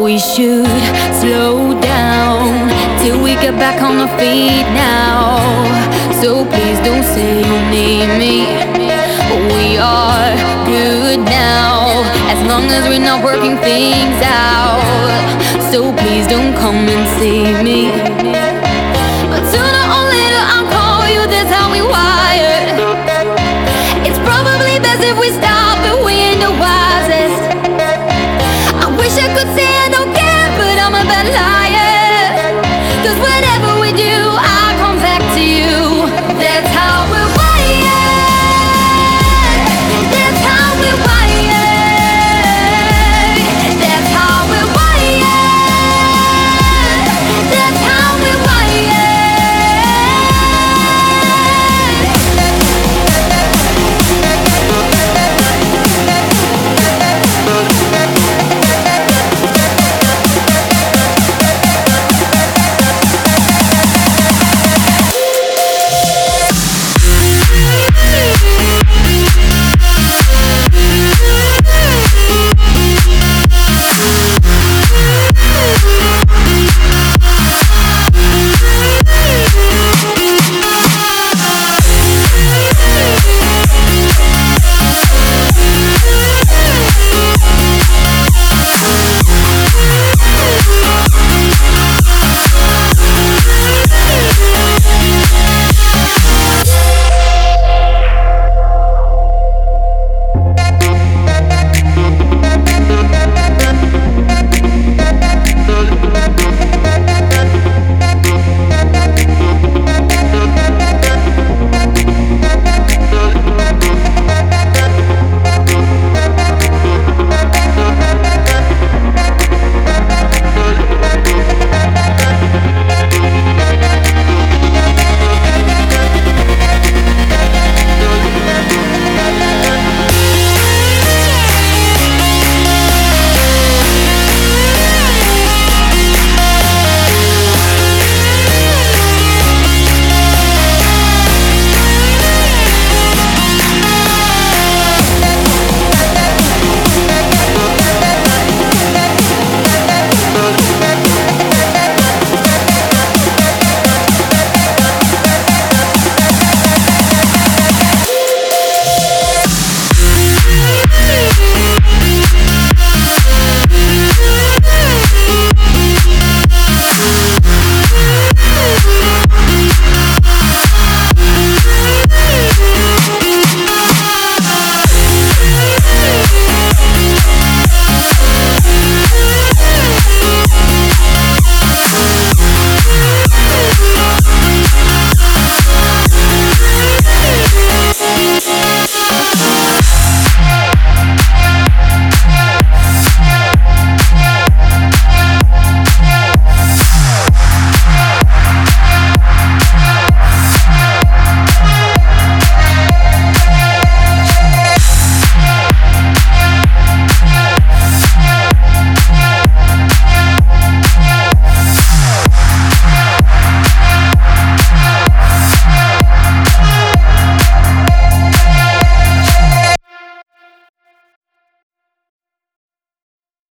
we should slow down till we get back on our feet now. So please don't say you need me. We are good now as long as we're not working things out. So please don't come and see me.